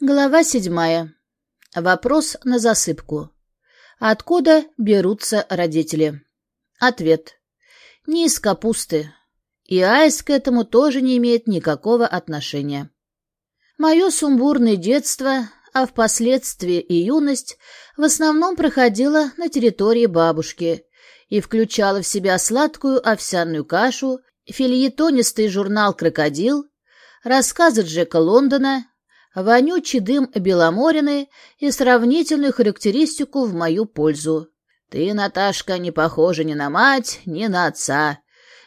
Глава седьмая. Вопрос на засыпку. Откуда берутся родители? Ответ. Не из капусты. И Айс к этому тоже не имеет никакого отношения. Мое сумбурное детство, а впоследствии и юность, в основном проходило на территории бабушки и включала в себя сладкую овсяную кашу, фильетонистый журнал «Крокодил», рассказы Джека Лондона, вонючий дым Беломорины и сравнительную характеристику в мою пользу. Ты, Наташка, не похожа ни на мать, ни на отца.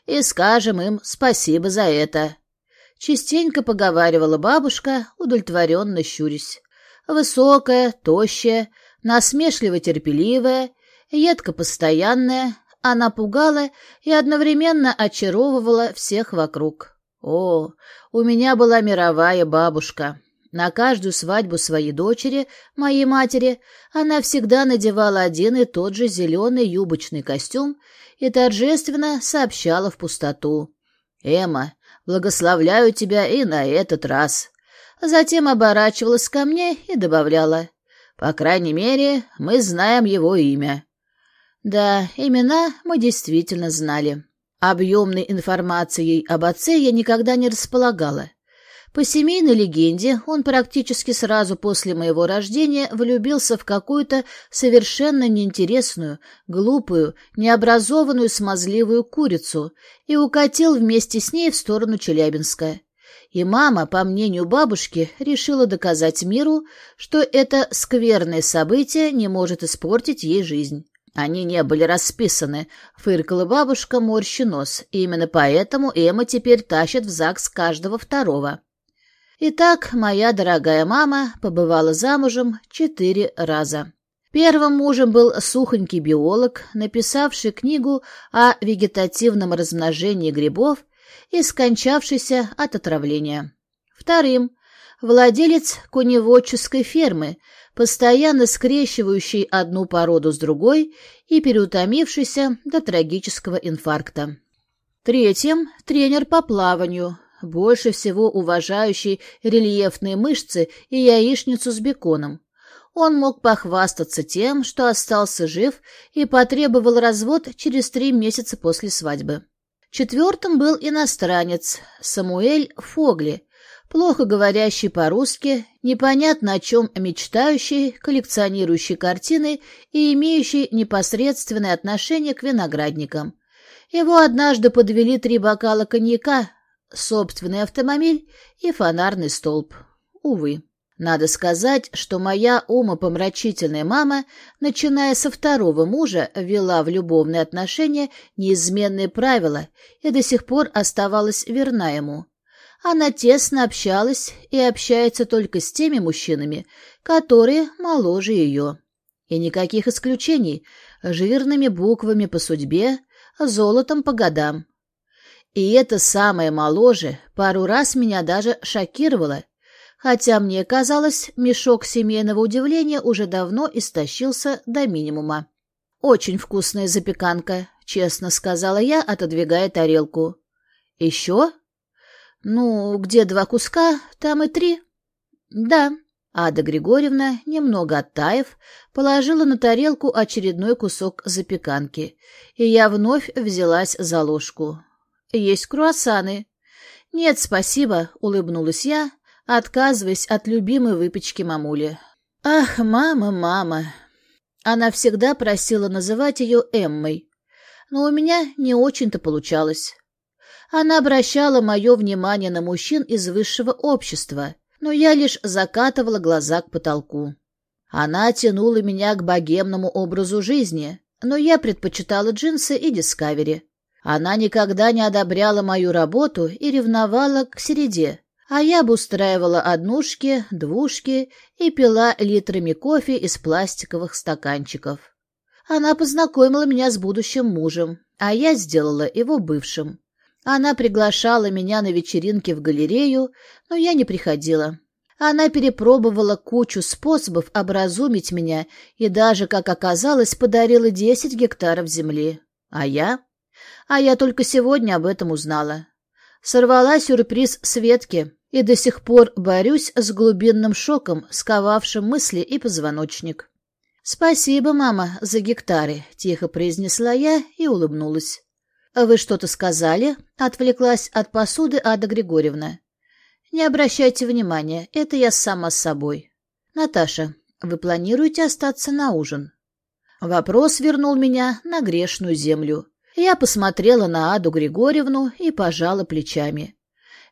И скажем им спасибо за это. Частенько поговаривала бабушка, удовлетворенно щурясь. Высокая, тощая, насмешливо-терпеливая, едко-постоянная, она пугала и одновременно очаровывала всех вокруг. О, у меня была мировая бабушка. На каждую свадьбу своей дочери, моей матери, она всегда надевала один и тот же зеленый юбочный костюм и торжественно сообщала в пустоту. «Эмма, благословляю тебя и на этот раз». Затем оборачивалась ко мне и добавляла. «По крайней мере, мы знаем его имя». Да, имена мы действительно знали. Объемной информацией об отце я никогда не располагала. По семейной легенде, он практически сразу после моего рождения влюбился в какую-то совершенно неинтересную, глупую, необразованную смазливую курицу и укатил вместе с ней в сторону Челябинска. И мама, по мнению бабушки, решила доказать миру, что это скверное событие не может испортить ей жизнь. Они не были расписаны, фыркала бабушка, морщи нос. И именно поэтому Эмма теперь тащит в ЗАГС каждого второго. Итак, моя дорогая мама побывала замужем четыре раза. Первым мужем был сухонький биолог, написавший книгу о вегетативном размножении грибов и скончавшийся от отравления. Вторым – владелец коневодческой фермы, постоянно скрещивающий одну породу с другой и переутомившийся до трагического инфаркта. Третьим – тренер по плаванию, больше всего уважающий рельефные мышцы и яичницу с беконом. Он мог похвастаться тем, что остался жив и потребовал развод через три месяца после свадьбы. Четвертым был иностранец Самуэль Фогли, плохо говорящий по-русски, непонятно о чем мечтающий, коллекционирующий картины и имеющий непосредственное отношение к виноградникам. Его однажды подвели три бокала коньяка, собственный автомобиль и фонарный столб. Увы. Надо сказать, что моя умопомрачительная мама, начиная со второго мужа, вела в любовные отношения неизменные правила и до сих пор оставалась верна ему. Она тесно общалась и общается только с теми мужчинами, которые моложе ее. И никаких исключений, жирными буквами по судьбе, золотом по годам. И это самое моложе пару раз меня даже шокировало, хотя мне казалось, мешок семейного удивления уже давно истощился до минимума. «Очень вкусная запеканка», — честно сказала я, отодвигая тарелку. «Еще?» «Ну, где два куска, там и три». «Да». Ада Григорьевна, немного оттаив, положила на тарелку очередной кусок запеканки, и я вновь взялась за ложку. Есть круассаны. Нет, спасибо, улыбнулась я, отказываясь от любимой выпечки мамули. Ах, мама, мама. Она всегда просила называть ее Эммой, но у меня не очень-то получалось. Она обращала мое внимание на мужчин из высшего общества, но я лишь закатывала глаза к потолку. Она тянула меня к богемному образу жизни, но я предпочитала джинсы и дискавери. Она никогда не одобряла мою работу и ревновала к середе, а я обустраивала однушки, двушки и пила литрами кофе из пластиковых стаканчиков. Она познакомила меня с будущим мужем, а я сделала его бывшим. Она приглашала меня на вечеринки в галерею, но я не приходила. Она перепробовала кучу способов образумить меня и даже, как оказалось, подарила десять гектаров земли. А я? А я только сегодня об этом узнала. Сорвала сюрприз Светке. и до сих пор борюсь с глубинным шоком, сковавшим мысли и позвоночник. «Спасибо, мама, за гектары», — тихо произнесла я и улыбнулась. «Вы что-то сказали?» — отвлеклась от посуды Ада Григорьевна. «Не обращайте внимания, это я сама с собой». «Наташа, вы планируете остаться на ужин?» Вопрос вернул меня на грешную землю. Я посмотрела на Аду Григорьевну и пожала плечами.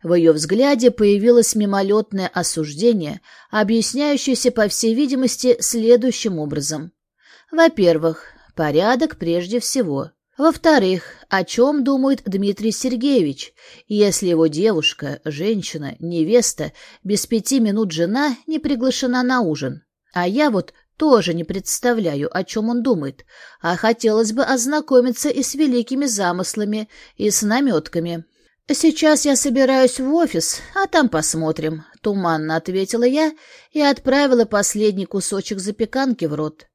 В ее взгляде появилось мимолетное осуждение, объясняющееся, по всей видимости, следующим образом. Во-первых, порядок прежде всего. Во-вторых, о чем думает Дмитрий Сергеевич, если его девушка, женщина, невеста, без пяти минут жена не приглашена на ужин? А я вот тоже не представляю, о чем он думает, а хотелось бы ознакомиться и с великими замыслами, и с наметками. «Сейчас я собираюсь в офис, а там посмотрим», — туманно ответила я и отправила последний кусочек запеканки в рот.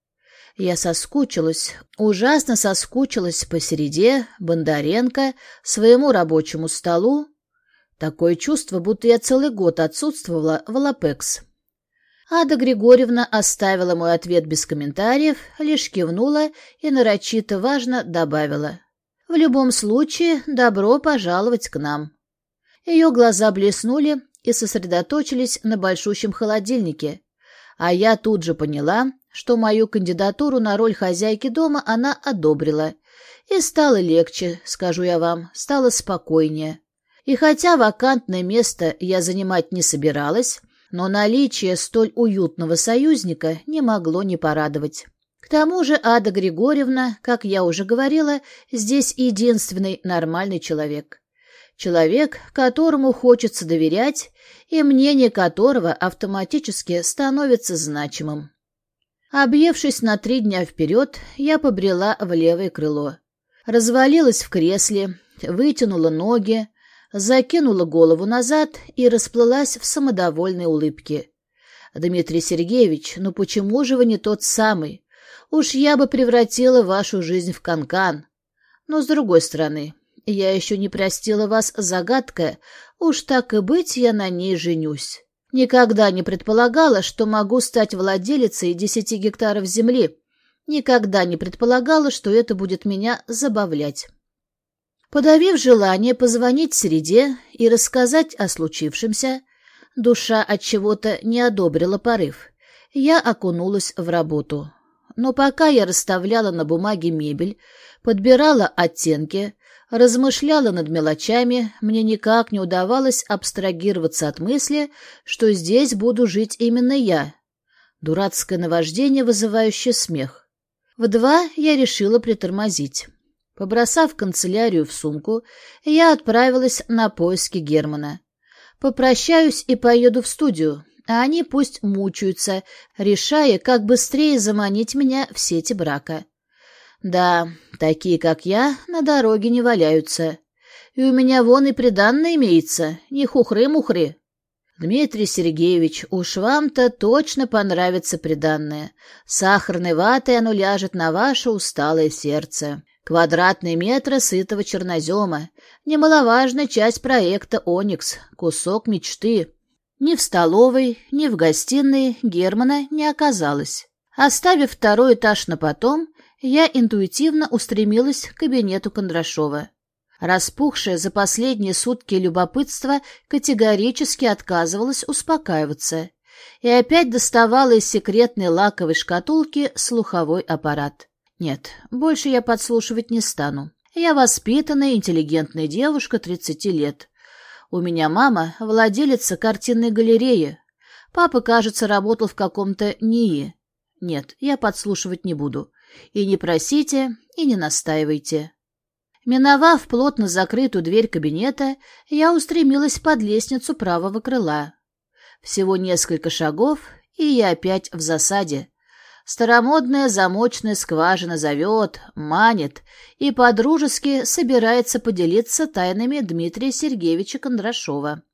Я соскучилась, ужасно соскучилась по середе, Бондаренко, своему рабочему столу. Такое чувство, будто я целый год отсутствовала в Лапекс. Ада Григорьевна оставила мой ответ без комментариев, лишь кивнула и нарочито важно добавила. «В любом случае, добро пожаловать к нам». Ее глаза блеснули и сосредоточились на большущем холодильнике, а я тут же поняла, что мою кандидатуру на роль хозяйки дома она одобрила. И стало легче, скажу я вам, стало спокойнее. И хотя вакантное место я занимать не собиралась, но наличие столь уютного союзника не могло не порадовать. К тому же Ада Григорьевна, как я уже говорила, здесь единственный нормальный человек. Человек, которому хочется доверять, и мнение которого автоматически становится значимым. Объевшись на три дня вперед, я побрела в левое крыло. Развалилась в кресле, вытянула ноги, закинула голову назад и расплылась в самодовольной улыбке. «Дмитрий Сергеевич, ну почему же вы не тот самый? Уж я бы превратила вашу жизнь в канкан. Но, с другой стороны, я еще не простила вас загадка, уж так и быть, я на ней женюсь. Никогда не предполагала, что могу стать владелицей десяти гектаров земли. Никогда не предполагала, что это будет меня забавлять». Подавив желание позвонить Среде и рассказать о случившемся, душа от чего-то не одобрила порыв. Я окунулась в работу. Но пока я расставляла на бумаге мебель, подбирала оттенки, размышляла над мелочами, мне никак не удавалось абстрагироваться от мысли, что здесь буду жить именно я. Дурацкое наваждение, вызывающее смех. В два я решила притормозить. Побросав канцелярию в сумку, я отправилась на поиски Германа. Попрощаюсь и поеду в студию, а они пусть мучаются, решая, как быстрее заманить меня в сети брака. Да, такие, как я, на дороге не валяются. И у меня вон и приданное имеется, не хухры-мухры. Дмитрий Сергеевич, уж вам-то точно понравится приданное. Сахарной ватой оно ляжет на ваше усталое сердце. Квадратные метры сытого чернозема, немаловажная часть проекта «Оникс», кусок мечты. Ни в столовой, ни в гостиной Германа не оказалось. Оставив второй этаж на потом, я интуитивно устремилась к кабинету Кондрашова. Распухшее за последние сутки любопытство категорически отказывалось успокаиваться и опять доставала из секретной лаковой шкатулки слуховой аппарат. Нет, больше я подслушивать не стану. Я воспитанная, интеллигентная девушка 30 лет. У меня мама владелица картинной галереи. Папа, кажется, работал в каком-то НИИ. Нет, я подслушивать не буду. И не просите, и не настаивайте. Миновав плотно закрытую дверь кабинета, я устремилась под лестницу правого крыла. Всего несколько шагов, и я опять в засаде. Старомодная замочная скважина зовет, манит и подружески собирается поделиться тайнами Дмитрия Сергеевича Кондрашова.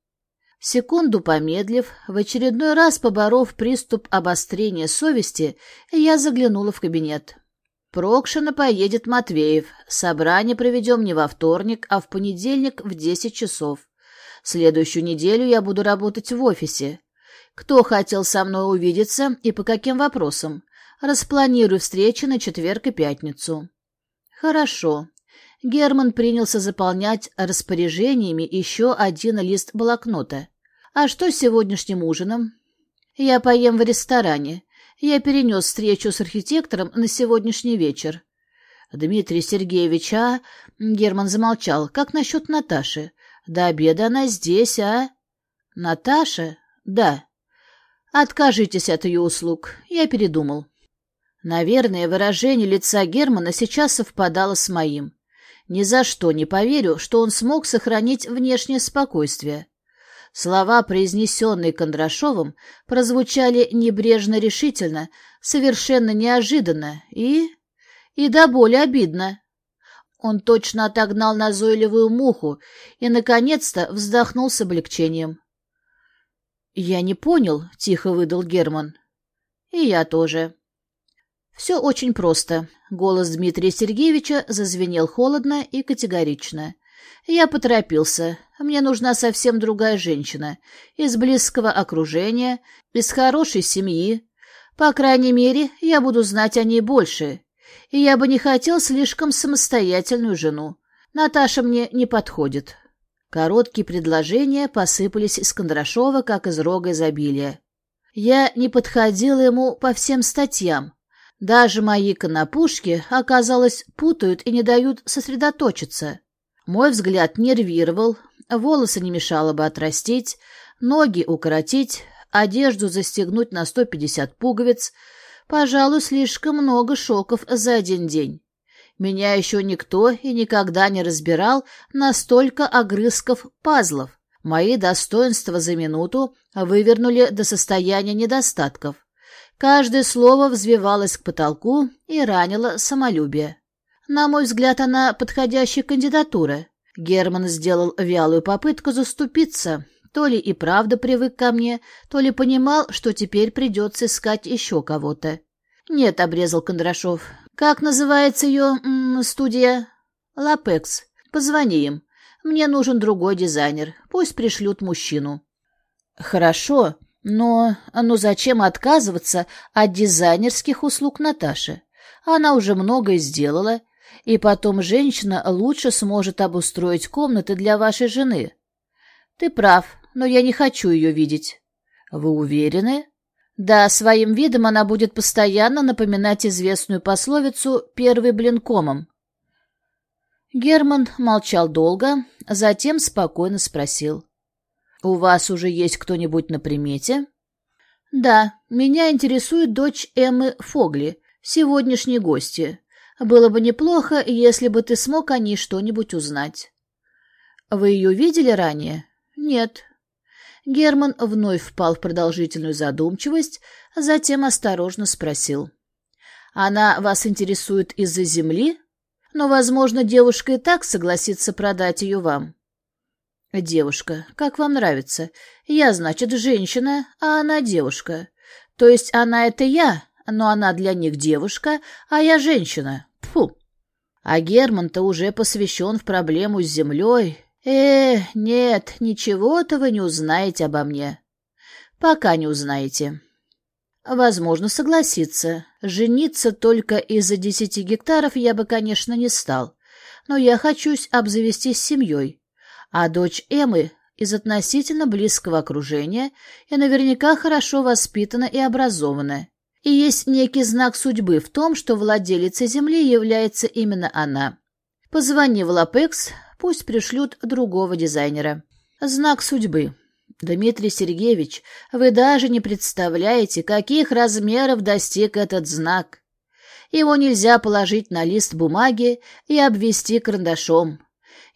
Секунду помедлив, в очередной раз поборов приступ обострения совести, я заглянула в кабинет. Прокшина поедет Матвеев. Собрание проведем не во вторник, а в понедельник в десять часов. Следующую неделю я буду работать в офисе. Кто хотел со мной увидеться и по каким вопросам? Распланирую встречи на четверг и пятницу. Хорошо. Герман принялся заполнять распоряжениями еще один лист блокнота. А что с сегодняшним ужином? Я поем в ресторане. Я перенес встречу с архитектором на сегодняшний вечер. Дмитрий Сергеевич, а... Герман замолчал. Как насчет Наташи? До обеда она здесь, а? Наташа? Да. Откажитесь от ее услуг. Я передумал. Наверное, выражение лица Германа сейчас совпадало с моим. Ни за что не поверю, что он смог сохранить внешнее спокойствие. Слова, произнесенные Кондрашовым, прозвучали небрежно-решительно, совершенно неожиданно и... и до боли обидно. Он точно отогнал назойливую муху и, наконец-то, вздохнул с облегчением. «Я не понял», — тихо выдал Герман. «И я тоже». Все очень просто. Голос Дмитрия Сергеевича зазвенел холодно и категорично. Я поторопился. Мне нужна совсем другая женщина. Из близкого окружения, из хорошей семьи. По крайней мере, я буду знать о ней больше. И я бы не хотел слишком самостоятельную жену. Наташа мне не подходит. Короткие предложения посыпались из Кондрашова, как из рога изобилия. Я не подходила ему по всем статьям, даже мои конопушки, оказалось, путают и не дают сосредоточиться. Мой взгляд нервировал, волосы не мешало бы отрастить, ноги укоротить, одежду застегнуть на 150 пуговиц. Пожалуй, слишком много шоков за один день. Меня еще никто и никогда не разбирал настолько огрызков пазлов. Мои достоинства за минуту вывернули до состояния недостатков. Каждое слово взвивалось к потолку и ранило самолюбие. На мой взгляд, она подходящая кандидатура. Герман сделал вялую попытку заступиться. То ли и правда привык ко мне, то ли понимал, что теперь придется искать еще кого-то. «Нет», — обрезал Кондрашов. «Как называется ее м -м, студия?» «Лапекс. Позвони им. Мне нужен другой дизайнер. Пусть пришлют мужчину». «Хорошо», но, ну зачем отказываться от дизайнерских услуг Наташи? Она уже многое сделала, и потом женщина лучше сможет обустроить комнаты для вашей жены. Ты прав, но я не хочу ее видеть. Вы уверены? Да, своим видом она будет постоянно напоминать известную пословицу «первый блин комом». Герман молчал долго, затем спокойно спросил. «У вас уже есть кто-нибудь на примете?» «Да, меня интересует дочь Эммы Фогли, сегодняшней гости. Было бы неплохо, если бы ты смог о ней что-нибудь узнать». «Вы ее видели ранее?» «Нет». Герман вновь впал в продолжительную задумчивость, затем осторожно спросил. «Она вас интересует из-за земли? Но, возможно, девушка и так согласится продать ее вам». «Девушка, как вам нравится? Я, значит, женщина, а она девушка. То есть она — это я, но она для них девушка, а я женщина. Фу. А Герман-то уже посвящен в проблему с землей. Э, нет, ничего-то вы не узнаете обо мне. Пока не узнаете». Возможно, согласиться. Жениться только из-за десяти гектаров я бы, конечно, не стал. Но я хочусь обзавестись семьей а дочь Эмы из относительно близкого окружения и наверняка хорошо воспитана и образована. И есть некий знак судьбы в том, что владелицей земли является именно она. Позвони в Лапекс, пусть пришлют другого дизайнера. Знак судьбы. Дмитрий Сергеевич, вы даже не представляете, каких размеров достиг этот знак. Его нельзя положить на лист бумаги и обвести карандашом.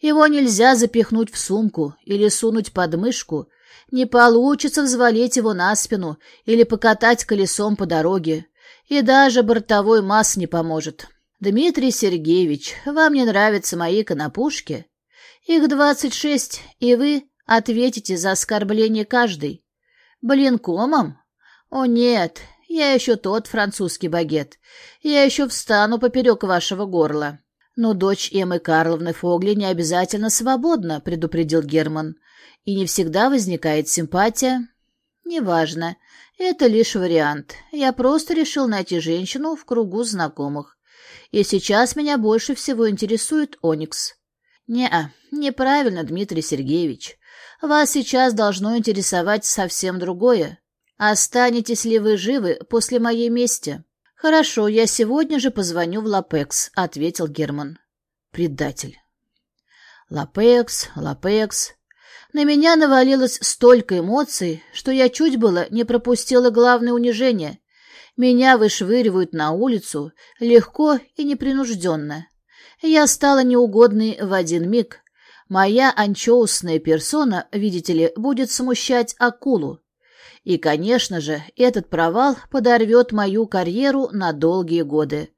Его нельзя запихнуть в сумку или сунуть под мышку. Не получится взвалить его на спину или покатать колесом по дороге. И даже бортовой масс не поможет. Дмитрий Сергеевич, вам не нравятся мои конопушки? Их двадцать шесть, и вы ответите за оскорбление каждый. Блинкомом? О нет, я еще тот французский багет. Я еще встану поперек вашего горла. «Но дочь Эммы Карловны Фогли не обязательно свободна», — предупредил Герман. И не всегда возникает симпатия. Неважно. Это лишь вариант. Я просто решил найти женщину в кругу знакомых. И сейчас меня больше всего интересует Оникс. Не-а, неправильно, Дмитрий Сергеевич. Вас сейчас должно интересовать совсем другое. Останетесь ли вы живы после моей мести? Хорошо, я сегодня же позвоню в Лапекс, ответил Герман. Предатель. Лапекс, Лапекс. На меня навалилось столько эмоций, что я чуть было не пропустила главное унижение. Меня вышвыривают на улицу легко и непринужденно. Я стала неугодной в один миг. Моя анчоусная персона, видите ли, будет смущать акулу. И, конечно же, этот провал подорвет мою карьеру на долгие годы.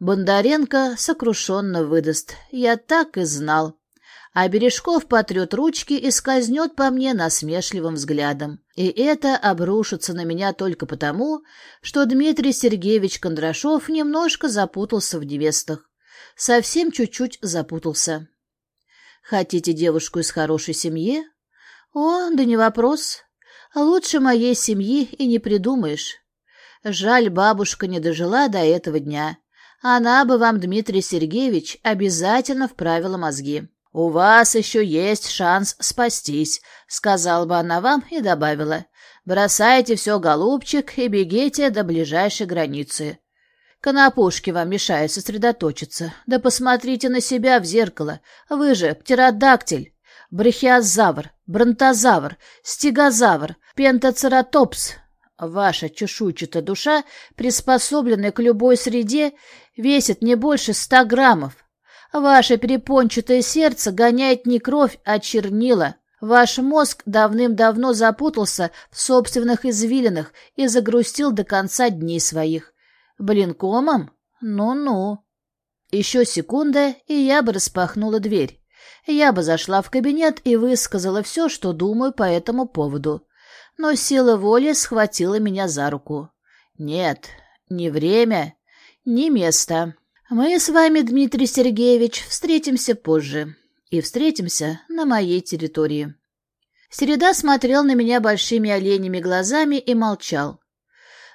Бондаренко сокрушенно выдаст. Я так и знал а Бережков потрет ручки и скользнет по мне насмешливым взглядом. И это обрушится на меня только потому, что Дмитрий Сергеевич Кондрашов немножко запутался в невестах. Совсем чуть-чуть запутался. Хотите девушку из хорошей семьи? О, да не вопрос. Лучше моей семьи и не придумаешь. Жаль, бабушка не дожила до этого дня. Она бы вам, Дмитрий Сергеевич, обязательно вправила мозги. «У вас еще есть шанс спастись», — сказала бы она вам и добавила. «Бросайте все, голубчик, и бегите до ближайшей границы. Конопушки вам мешают сосредоточиться. Да посмотрите на себя в зеркало. Вы же птеродактиль, брахиозавр, бронтозавр, стегозавр, пентацератопс. Ваша чешуйчатая душа, приспособленная к любой среде, весит не больше ста граммов. Ваше перепончатое сердце гоняет не кровь, а чернила. Ваш мозг давным-давно запутался в собственных извилинах и загрустил до конца дней своих. Блинкомом? Ну-ну. Еще секунда, и я бы распахнула дверь. Я бы зашла в кабинет и высказала все, что думаю по этому поводу. Но сила воли схватила меня за руку. Нет, не время, не место. Мы с вами, Дмитрий Сергеевич, встретимся позже. И встретимся на моей территории. Середа смотрел на меня большими оленями глазами и молчал.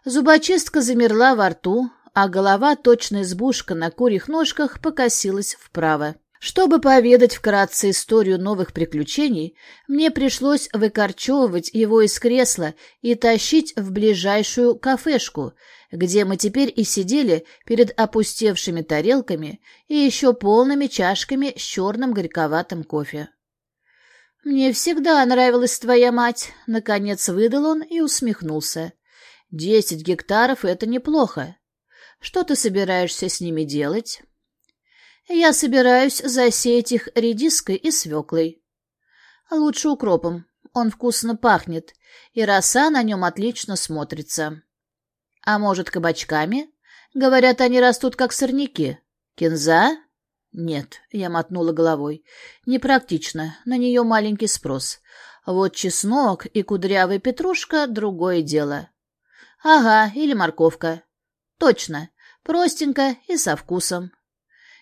Зубочистка замерла во рту, а голова, точно избушка на курьих ножках, покосилась вправо. Чтобы поведать вкратце историю новых приключений, мне пришлось выкорчевывать его из кресла и тащить в ближайшую кафешку, где мы теперь и сидели перед опустевшими тарелками и еще полными чашками с черным горьковатым кофе. «Мне всегда нравилась твоя мать», — наконец выдал он и усмехнулся. «Десять гектаров — это неплохо. Что ты собираешься с ними делать?» Я собираюсь засеять их редиской и свеклой. Лучше укропом. Он вкусно пахнет, и роса на нем отлично смотрится. А может, кабачками? Говорят, они растут как сорняки. Кинза? Нет, я мотнула головой. Непрактично, на нее маленький спрос. Вот чеснок и кудрявая петрушка — другое дело. Ага, или морковка. Точно, простенько и со вкусом.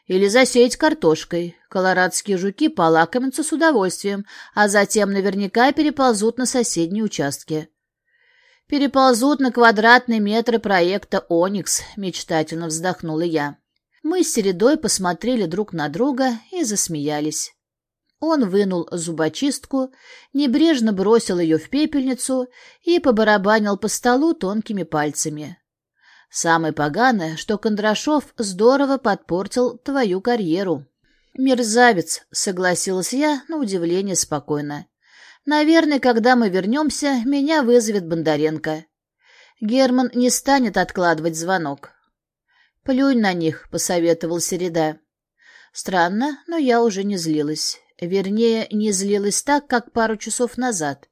Или засеять картошкой. Колорадские жуки полакомятся с удовольствием, а затем наверняка переползут на соседние участки. Переползут на квадратные метры проекта «Оникс», мечтательно вздохнула я. Мы с Середой посмотрели друг на друга и засмеялись. Он вынул зубочистку, небрежно бросил ее в пепельницу и побарабанил по столу тонкими пальцами. Самое поганое, что Кондрашов здорово подпортил твою карьеру. Мерзавец, согласилась я, на удивление спокойно. Наверное, когда мы вернемся, меня вызовет Бондаренко. Герман не станет откладывать звонок. «Плюнь на них», — посоветовал Середа. Странно, но я уже не злилась. Вернее, не злилась так, как пару часов назад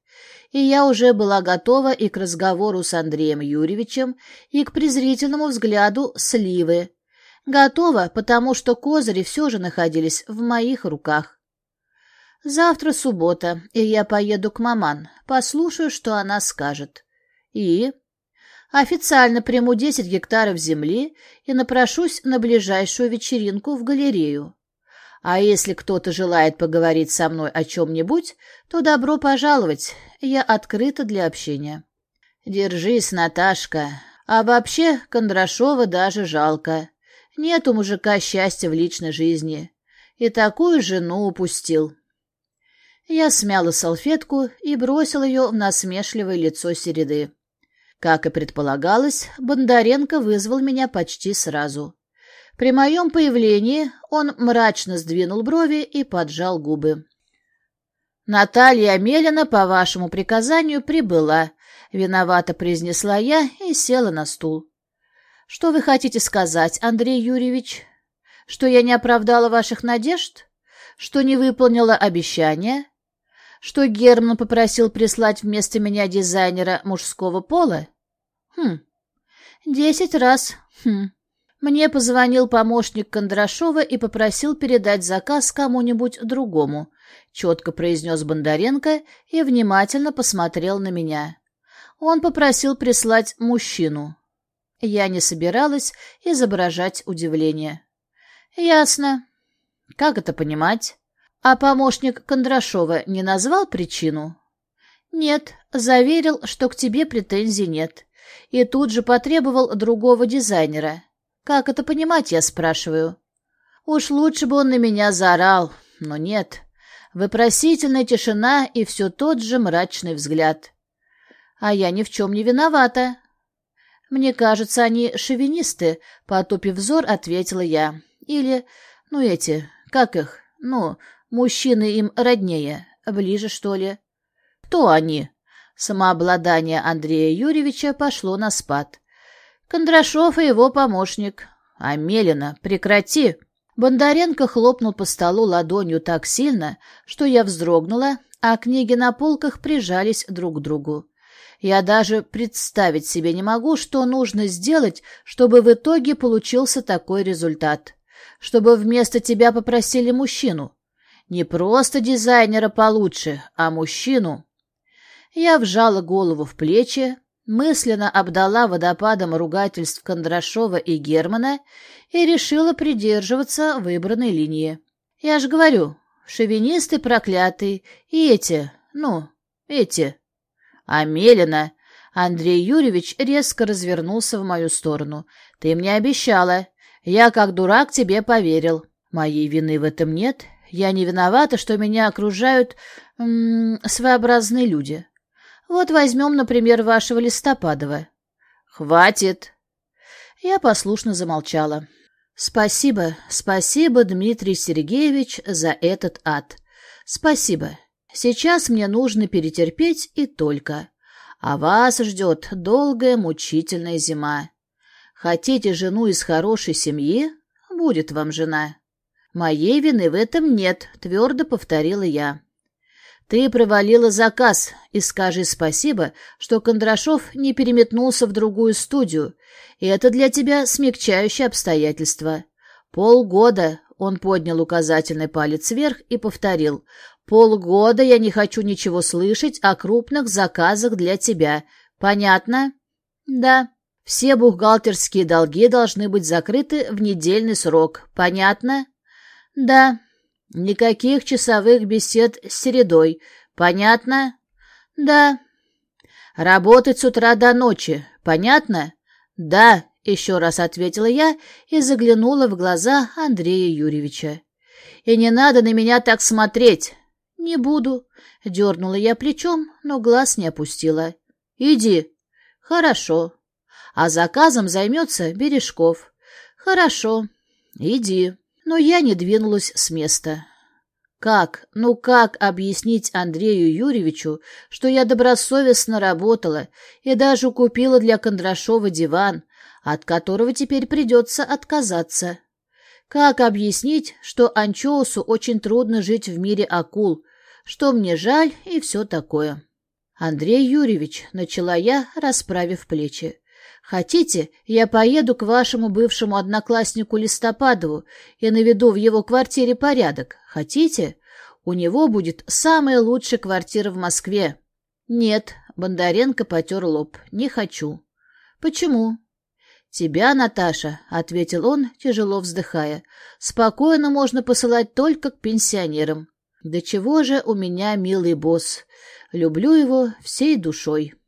и я уже была готова и к разговору с Андреем Юрьевичем, и к презрительному взгляду Сливы. Готова, потому что козыри все же находились в моих руках. Завтра суббота, и я поеду к маман, послушаю, что она скажет. И официально приму десять гектаров земли и напрошусь на ближайшую вечеринку в галерею. А если кто-то желает поговорить со мной о чем-нибудь, то добро пожаловать, я открыта для общения. Держись, Наташка. А вообще, Кондрашова даже жалко. Нет у мужика счастья в личной жизни. И такую жену упустил. Я смяла салфетку и бросила ее в насмешливое лицо Середы. Как и предполагалось, Бондаренко вызвал меня почти сразу. При моем появлении он мрачно сдвинул брови и поджал губы. «Наталья Мелина, по вашему приказанию, прибыла», — виновато произнесла я и села на стул. «Что вы хотите сказать, Андрей Юрьевич? Что я не оправдала ваших надежд? Что не выполнила обещания? Что Герман попросил прислать вместо меня дизайнера мужского пола? Хм, десять раз. Хм». Мне позвонил помощник Кондрашова и попросил передать заказ кому-нибудь другому, четко произнес Бондаренко и внимательно посмотрел на меня. Он попросил прислать мужчину. Я не собиралась изображать удивление. «Ясно. Как это понимать? А помощник Кондрашова не назвал причину?» «Нет, заверил, что к тебе претензий нет. И тут же потребовал другого дизайнера. Как это понимать, я спрашиваю? Уж лучше бы он на меня заорал, но нет. Выпросительная тишина и все тот же мрачный взгляд. А я ни в чем не виновата. Мне кажется, они шовинисты, потупив взор, ответила я. Или, ну эти, как их, ну, мужчины им роднее, ближе, что ли. Кто они? Самообладание Андрея Юрьевича пошло на спад. Кондрашов и его помощник. Амелина, прекрати!» Бондаренко хлопнул по столу ладонью так сильно, что я вздрогнула, а книги на полках прижались друг к другу. Я даже представить себе не могу, что нужно сделать, чтобы в итоге получился такой результат. Чтобы вместо тебя попросили мужчину. Не просто дизайнера получше, а мужчину. Я вжала голову в плечи, мысленно обдала водопадом ругательств Кондрашова и Германа и решила придерживаться выбранной линии. Я же говорю, шовинисты проклятые, и эти, ну, эти. А Мелина... Андрей Юрьевич резко развернулся в мою сторону. «Ты мне обещала. Я, как дурак, тебе поверил. Моей вины в этом нет. Я не виновата, что меня окружают м -м, своеобразные люди. Вот возьмем, например, вашего Листопадова. Хватит. Я послушно замолчала. Спасибо, спасибо, Дмитрий Сергеевич, за этот ад. Спасибо. Сейчас мне нужно перетерпеть и только. А вас ждет долгая мучительная зима. Хотите жену из хорошей семьи? Будет вам жена. Моей вины в этом нет, твердо повторила я. Ты провалила заказ, и скажи спасибо, что Кондрашов не переметнулся в другую студию, и это для тебя смягчающее обстоятельство. Полгода он поднял указательный палец вверх и повторил. «Полгода я не хочу ничего слышать о крупных заказах для тебя. Понятно?» «Да». «Все бухгалтерские долги должны быть закрыты в недельный срок. Понятно?» «Да». Никаких часовых бесед с середой. Понятно? Да. Работать с утра до ночи. Понятно? Да, еще раз ответила я и заглянула в глаза Андрея Юрьевича. И не надо на меня так смотреть. Не буду. Дернула я плечом, но глаз не опустила. Иди. Хорошо. А заказом займется Бережков. Хорошо. Иди но я не двинулась с места. Как, ну как объяснить Андрею Юрьевичу, что я добросовестно работала и даже купила для Кондрашова диван, от которого теперь придется отказаться? Как объяснить, что Анчоусу очень трудно жить в мире акул, что мне жаль и все такое? Андрей Юрьевич, начала я, расправив плечи. Хотите, я поеду к вашему бывшему однокласснику Листопадову и наведу в его квартире порядок? Хотите? У него будет самая лучшая квартира в Москве. Нет, Бондаренко потер лоб. Не хочу. Почему? «Тебя, Наташа», — ответил он, тяжело вздыхая, — «спокойно можно посылать только к пенсионерам. Да чего же у меня милый босс? Люблю его всей душой».